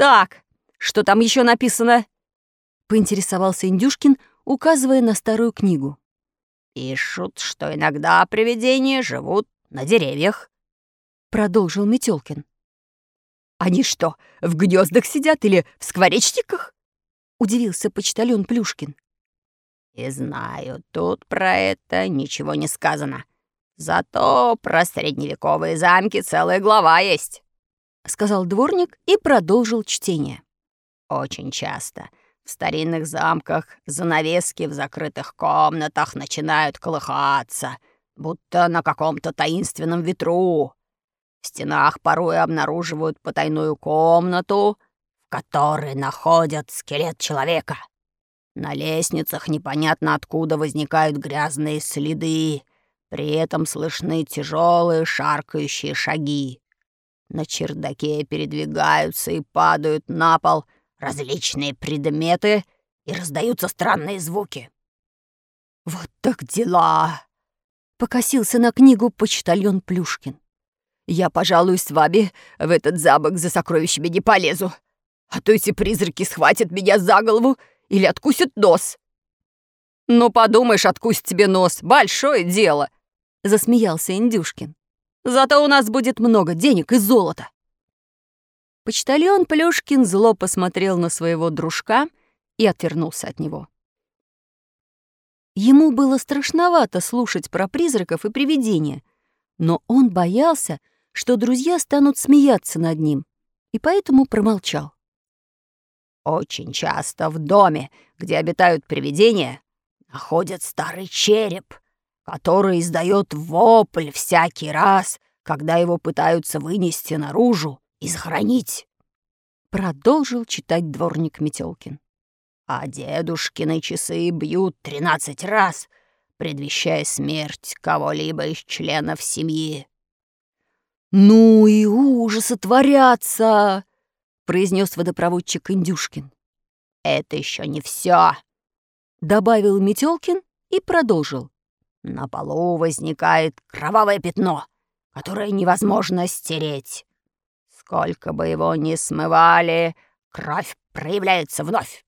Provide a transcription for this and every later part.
Так, что там еще написано?» — поинтересовался Индюшкин, указывая на старую книгу. «Пишут, что иногда привидения живут на деревьях», — продолжил Метелкин. «Они что, в гнездах сидят или в скворечниках?» — удивился почтальон Плюшкин. «И знаю, тут про это ничего не сказано. Зато про средневековые замки целая глава есть», — сказал дворник и продолжил чтение. «Очень часто в старинных замках занавески в закрытых комнатах начинают колыхаться, будто на каком-то таинственном ветру. В стенах порой обнаруживают потайную комнату, в которой находят скелет человека. На лестницах непонятно откуда возникают грязные следы, при этом слышны тяжелые шаркающие шаги. На чердаке передвигаются и падают на пол различные предметы и раздаются странные звуки. «Вот так дела!» — покосился на книгу почтальон Плюшкин. Я, пожалуй, с вами в этот замок за сокровищами не полезу. А то эти призраки схватят меня за голову или откусят нос». «Ну, подумаешь, откусит тебе нос. Большое дело!» — засмеялся Индюшкин. «Зато у нас будет много денег и золота». Почтальон Плюшкин зло посмотрел на своего дружка и отвернулся от него. Ему было страшновато слушать про призраков и привидения, но он боялся, что друзья станут смеяться над ним, и поэтому промолчал. «Очень часто в доме, где обитают привидения, находят старый череп, который издает вопль всякий раз, когда его пытаются вынести наружу и захоронить», — продолжил читать дворник Метелкин. «А дедушкины часы бьют тринадцать раз, предвещая смерть кого-либо из членов семьи. «Ну и ужасы творятся!» — произнес водопроводчик Индюшкин. «Это еще не все!» — добавил Метелкин и продолжил. «На полу возникает кровавое пятно, которое невозможно стереть. Сколько бы его ни смывали, кровь проявляется вновь.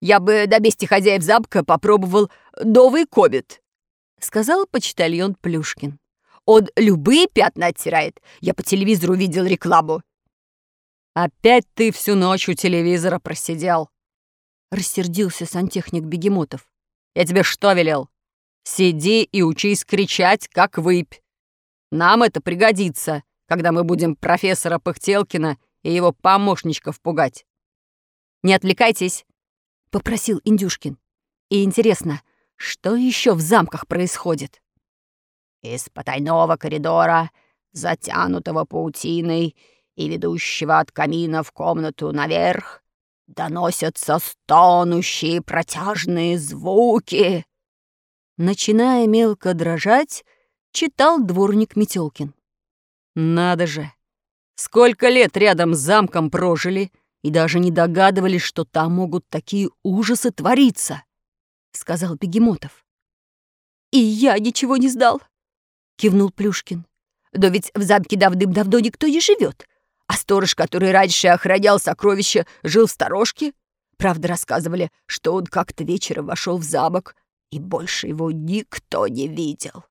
Я бы до месте хозяев замка попробовал новый кобит», — сказал почтальон Плюшкин. Он любые пятна оттирает. Я по телевизору видел рекламу». «Опять ты всю ночь у телевизора просидел», — рассердился сантехник Бегемотов. «Я тебе что велел? Сиди и учись кричать, как выпь. Нам это пригодится, когда мы будем профессора Пыхтелкина и его помощничков пугать». «Не отвлекайтесь», — попросил Индюшкин. «И интересно, что еще в замках происходит?» Из потайного коридора, затянутого паутиной и ведущего от камина в комнату наверх, доносятся стонущие протяжные звуки. Начиная мелко дрожать, читал дворник Метелкин. Надо же! Сколько лет рядом с замком прожили и даже не догадывались, что там могут такие ужасы твориться, — сказал Бегемотов. И я ничего не сдал, — кивнул Плюшкин. «Но ведь в замке давным-давно никто не живет, а сторож, который раньше охранял сокровища, жил в сторожке. Правда, рассказывали, что он как-то вечером вошел в замок, и больше его никто не видел».